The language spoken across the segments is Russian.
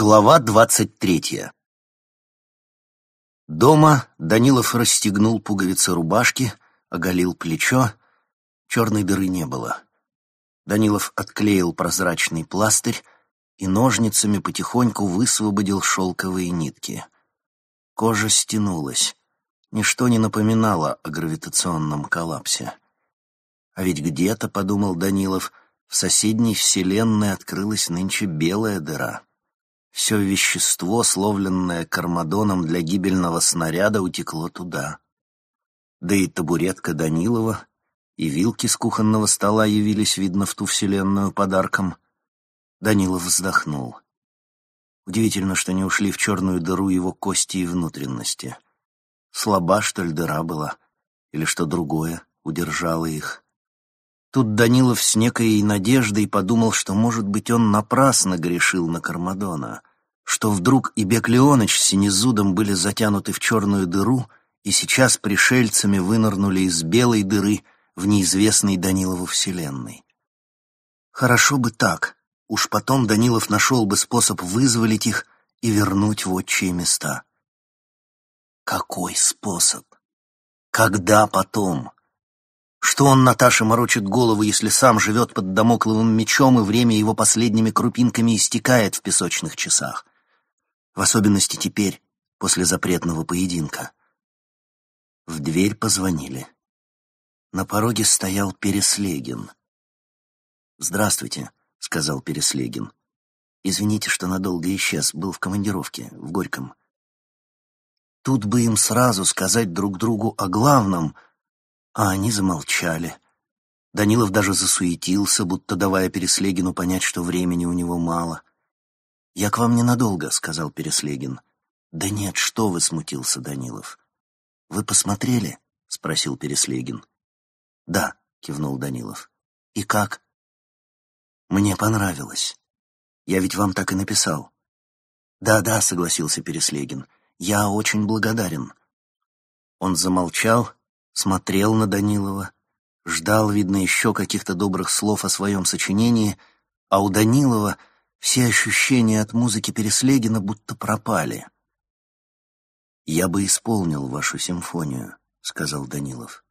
Глава двадцать третья Дома Данилов расстегнул пуговицы рубашки, оголил плечо. Черной дыры не было. Данилов отклеил прозрачный пластырь и ножницами потихоньку высвободил шелковые нитки. Кожа стянулась. Ничто не напоминало о гравитационном коллапсе. А ведь где-то, подумал Данилов, в соседней вселенной открылась нынче белая дыра. Все вещество, словленное Кармадоном для гибельного снаряда, утекло туда. Да и табуретка Данилова, и вилки с кухонного стола явились, видно, в ту вселенную подарком. Данилов вздохнул. Удивительно, что не ушли в черную дыру его кости и внутренности. Слаба, что ли, дыра была, или что другое удержало их. Тут Данилов с некой надеждой подумал, что, может быть, он напрасно грешил на Кармадона что вдруг и Бек Леоныч с Синезудом были затянуты в черную дыру и сейчас пришельцами вынырнули из белой дыры в неизвестной Данилову вселенной. Хорошо бы так, уж потом Данилов нашел бы способ вызволить их и вернуть в отчие места. Какой способ? Когда потом? Что он Наташе морочит голову, если сам живет под домокловым мечом, и время его последними крупинками истекает в песочных часах? В особенности теперь, после запретного поединка. В дверь позвонили. На пороге стоял Переслегин. «Здравствуйте», — сказал Переслегин. «Извините, что надолго исчез, был в командировке, в Горьком». Тут бы им сразу сказать друг другу о главном, а они замолчали. Данилов даже засуетился, будто давая Переслегину понять, что времени у него мало. «Я к вам ненадолго», — сказал Переслегин. «Да нет, что вы», — смутился Данилов. «Вы посмотрели?» — спросил Переслегин. «Да», — кивнул Данилов. «И как?» «Мне понравилось. Я ведь вам так и написал». «Да-да», — согласился Переслегин. «Я очень благодарен». Он замолчал, смотрел на Данилова, ждал, видно, еще каких-то добрых слов о своем сочинении, а у Данилова все ощущения от музыки Переслегина будто пропали. «Я бы исполнил вашу симфонию», — сказал Данилов.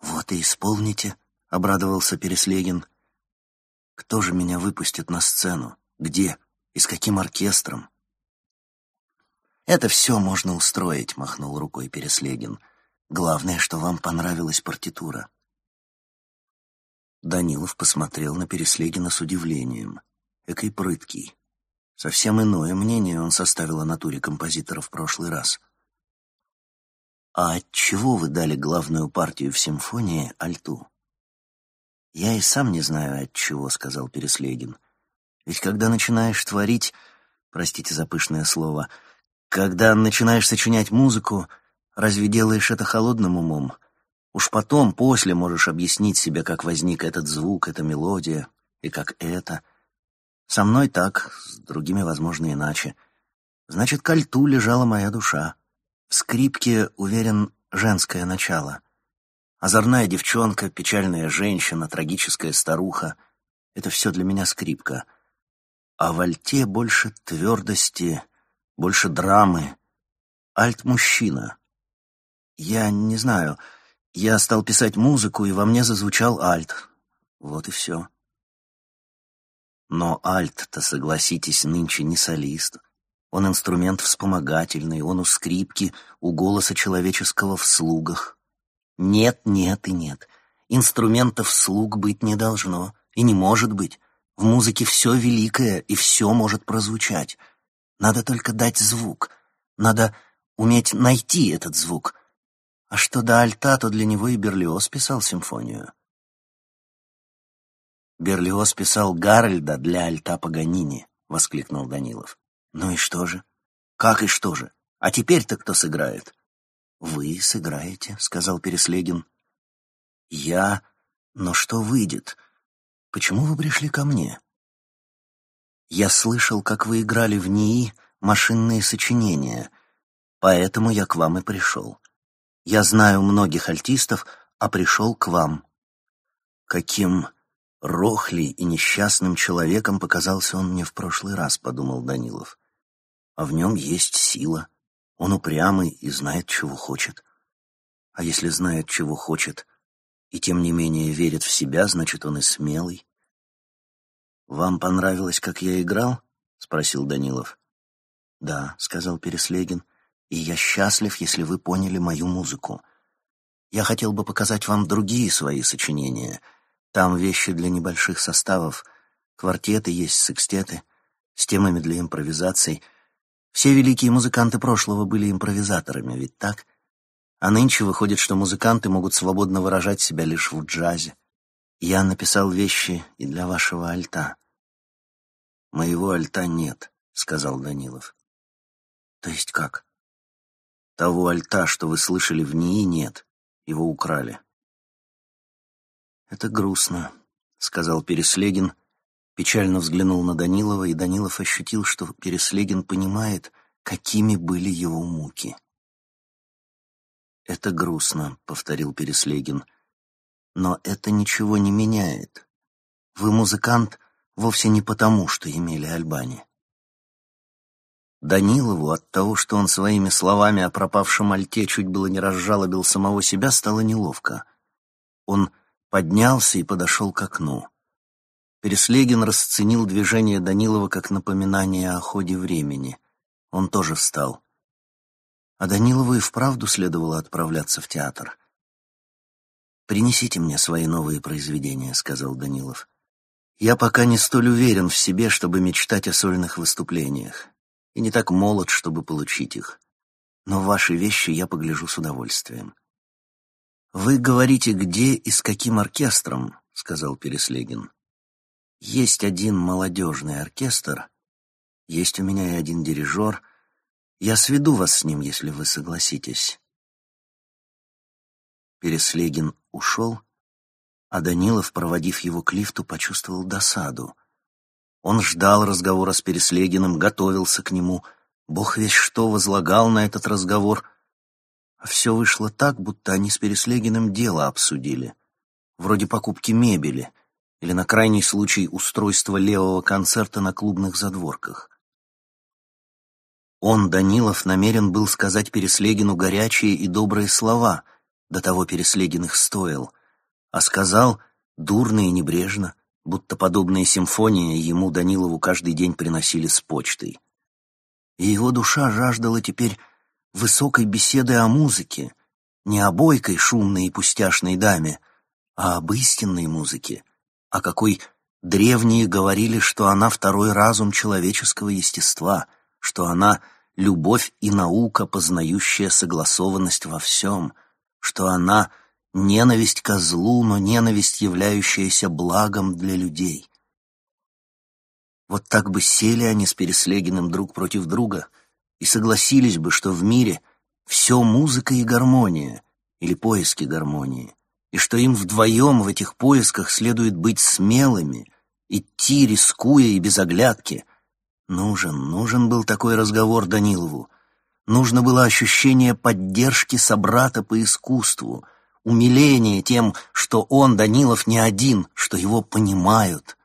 «Вот и исполните», — обрадовался Переслегин. «Кто же меня выпустит на сцену? Где? И с каким оркестром?» «Это все можно устроить», — махнул рукой Переслегин. «Главное, что вам понравилась партитура». Данилов посмотрел на Переслегина с удивлением — Экой прыткий. Совсем иное мнение он составил о натуре композитора в прошлый раз. «А от чего вы дали главную партию в симфонии альту?» «Я и сам не знаю, от чего», — сказал Переслегин. «Ведь когда начинаешь творить, простите за пышное слово, когда начинаешь сочинять музыку, разве делаешь это холодным умом? Уж потом, после, можешь объяснить себе, как возник этот звук, эта мелодия, и как это — со мной так, с другими, возможно, иначе. Значит, к альту лежала моя душа. В скрипке, уверен, женское начало. Озорная девчонка, печальная женщина, трагическая старуха — это все для меня скрипка. А в альте больше твердости, больше драмы. Альт-мужчина. Я не знаю, я стал писать музыку, и во мне зазвучал альт. Вот и все. Но альт-то, согласитесь, нынче не солист. Он инструмент вспомогательный, он у скрипки, у голоса человеческого в слугах. Нет, нет и нет. Инструментов слуг быть не должно, и не может быть. В музыке все великое, и все может прозвучать. Надо только дать звук. Надо уметь найти этот звук. А что до альта, то для него и Берлиоз писал симфонию. Берлиоз писал Гарольда для альта Паганини, воскликнул Данилов. Ну и что же? Как и что же? А теперь-то кто сыграет? Вы сыграете, сказал Переслегин. Я? Но что выйдет? Почему вы пришли ко мне? Я слышал, как вы играли в НИИ машинные сочинения, поэтому я к вам и пришел. Я знаю многих альтистов, а пришел к вам. Каким Рохлей и несчастным человеком показался он мне в прошлый раз, подумал Данилов. А в нем есть сила. Он упрямый и знает, чего хочет. А если знает, чего хочет, и тем не менее верит в себя, значит, он и смелый. «Вам понравилось, как я играл?» — спросил Данилов. «Да», — сказал Переслегин, — «и я счастлив, если вы поняли мою музыку. Я хотел бы показать вам другие свои сочинения. Там вещи для небольших составов, квартеты есть, секстеты, с темами для импровизаций. Все великие музыканты прошлого были импровизаторами, ведь так? А нынче выходит, что музыканты могут свободно выражать себя лишь в джазе. Я написал вещи и для вашего альта. Моего альта нет, сказал Данилов. То есть как? Того альта, что вы слышали в НИИ, нет. Его украли. Это грустно, сказал Переслегин, печально взглянул на Данилова, и Данилов ощутил, что Переслегин понимает, какими были его муки. «Это грустно», — повторил Переслегин. Но это ничего не меняет. Вы музыкант вовсе не потому, что имели Альбани. Данилову от того, что он своими словами о пропавшем альте чуть было не разжалобил самого себя, стало неловко. Он поднялся и подошел к окну. Переслегин расценил движение Данилова как напоминание о ходе времени. Он тоже встал. А Данилову и вправду следовало отправляться в театр. «Принесите мне свои новые произведения», — сказал Данилов. «Я пока не столь уверен в себе, чтобы мечтать о сольных выступлениях, и не так молод, чтобы получить их. Но ваши вещи я погляжу с удовольствием». «Вы говорите, где и с каким оркестром?» — сказал Переслегин. «Есть один молодежный оркестр, есть у меня и один дирижер. Я сведу вас с ним, если вы согласитесь». Переслегин ушел, а Данилов, проводив его к лифту, почувствовал досаду. Он ждал разговора с Переслегиным, готовился к нему, бог весь что возлагал на этот разговор. Все вышло так, будто они с Переслегиным дело обсудили. Вроде покупки мебели или, на крайний случай, устройства левого концерта на клубных задворках. Он, Данилов, намерен был сказать Переслегину горячие и добрые слова — до того Переслегин их стоил, а сказал дурно и небрежно, будто подобные симфонии ему, Данилову, каждый день приносили с почтой. И его душа жаждала теперь высокой беседы о музыке, не о бойкой, шумной и пустяшной даме, а об истинной музыке, о какой древние говорили, что она второй разум человеческого естества, что она — любовь и наука, познающая согласованность во всем — что она — ненависть ко злу, но ненависть, являющаяся благом для людей. Вот так бы сели они с Переслегиным друг против друга и согласились бы, что в мире все музыка и гармония, или поиски гармонии, и что им вдвоем в этих поисках следует быть смелыми, идти, рискуя и без оглядки. Нужен, нужен был такой разговор Данилову, Нужно было ощущение поддержки собрата по искусству, умиление тем, что он, Данилов, не один, что его понимают.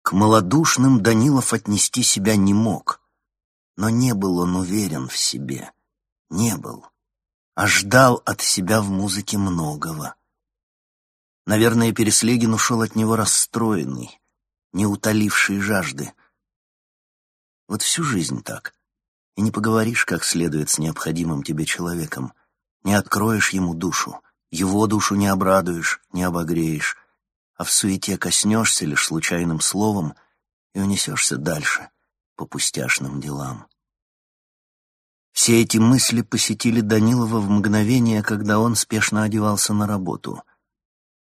К малодушным Данилов отнести себя не мог, но не был он уверен в себе, не был, а ждал от себя в музыке многого. Наверное, Переслегин ушел от него расстроенный, не утоливший жажды. Вот всю жизнь так и не поговоришь как следует с необходимым тебе человеком, не откроешь ему душу, его душу не обрадуешь, не обогреешь, а в суете коснешься лишь случайным словом и унесешься дальше по пустяшным делам. Все эти мысли посетили Данилова в мгновение, когда он спешно одевался на работу.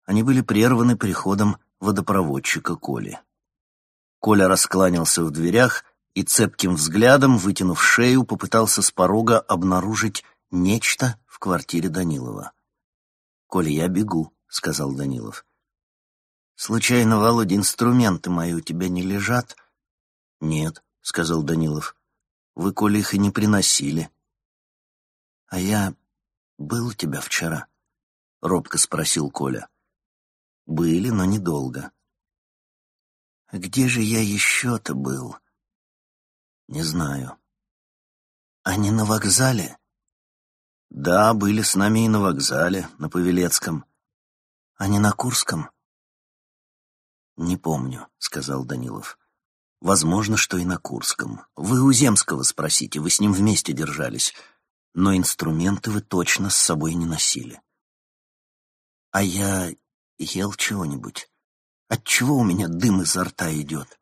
Они были прерваны приходом водопроводчика Коли. Коля раскланялся в дверях и цепким взглядом, вытянув шею, попытался с порога обнаружить нечто в квартире Данилова. «Коля, я бегу», — сказал Данилов. «Случайно, Володя, инструменты мои у тебя не лежат?» «Нет», — сказал Данилов. «Вы, Коля, их и не приносили». «А я был у тебя вчера?» — робко спросил Коля. Были, но недолго. Где же я еще-то был? Не знаю. Они на вокзале? Да, были с нами и на вокзале, на Павелецком. Они на Курском? Не помню, сказал Данилов. Возможно, что и на Курском. Вы у Земского спросите, вы с ним вместе держались. Но инструменты вы точно с собой не носили. А я ел чего-нибудь. Отчего у меня дым изо рта идет?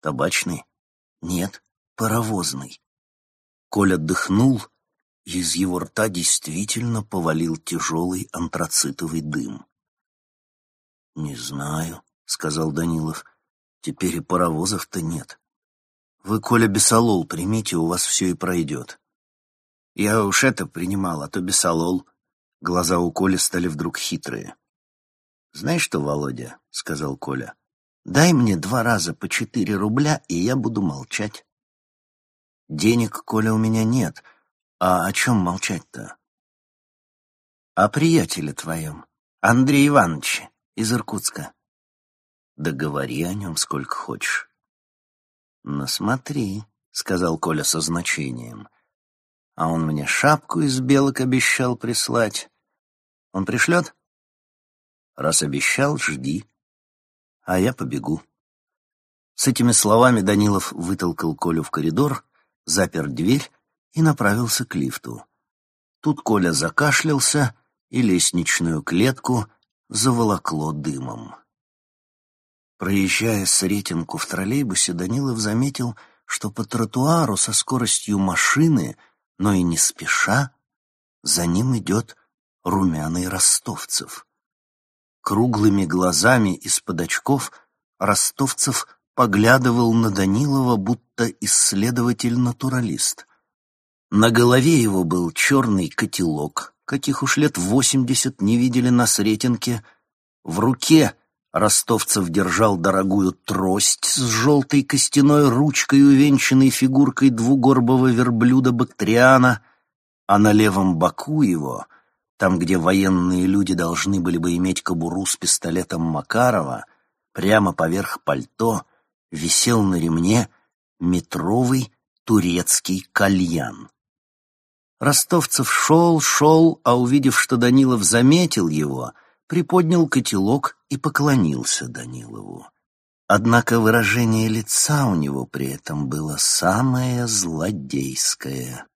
Табачный? Нет, паровозный. Коля дыхнул, и из его рта действительно повалил тяжелый антрацитовый дым. «Не знаю», — сказал Данилов. «Теперь и паровозов-то нет. Вы, Коля, бесолол примите, у вас все и пройдет». «Я уж это принимал, а то бесолол». Глаза у Коли стали вдруг хитрые. «Знаешь что, Володя?» — сказал Коля. «Дай мне два раза по четыре рубля, и я буду молчать». «Денег, Коля, у меня нет. А о чем молчать-то?» «О приятеле твоем, Андрее Ивановиче, из Иркутска». «Да говори о нем сколько хочешь». «Ну смотри», — сказал Коля со значением. «А он мне шапку из белок обещал прислать. Он пришлет?» Раз обещал, жди. А я побегу. С этими словами Данилов вытолкал Колю в коридор, запер дверь и направился к лифту. Тут Коля закашлялся, и лестничную клетку заволокло дымом. Проезжая Сретенку в троллейбусе, Данилов заметил, что по тротуару со скоростью машины, но и не спеша, за ним идет румяный ростовцев. Круглыми глазами из-под очков Ростовцев поглядывал на Данилова, будто исследователь-натуралист. На голове его был черный котелок, каких уж лет восемьдесят не видели на Сретенке. В руке Ростовцев держал дорогую трость с желтой костяной ручкой, увенчанной фигуркой двугорбого верблюда Бактриана, а на левом боку его там, где военные люди должны были бы иметь кобуру с пистолетом Макарова, прямо поверх пальто висел на ремне метровый турецкий кальян. Ростовцев шел, шел, а увидев, что Данилов заметил его, приподнял котелок и поклонился Данилову. Однако выражение лица у него при этом было самое злодейское.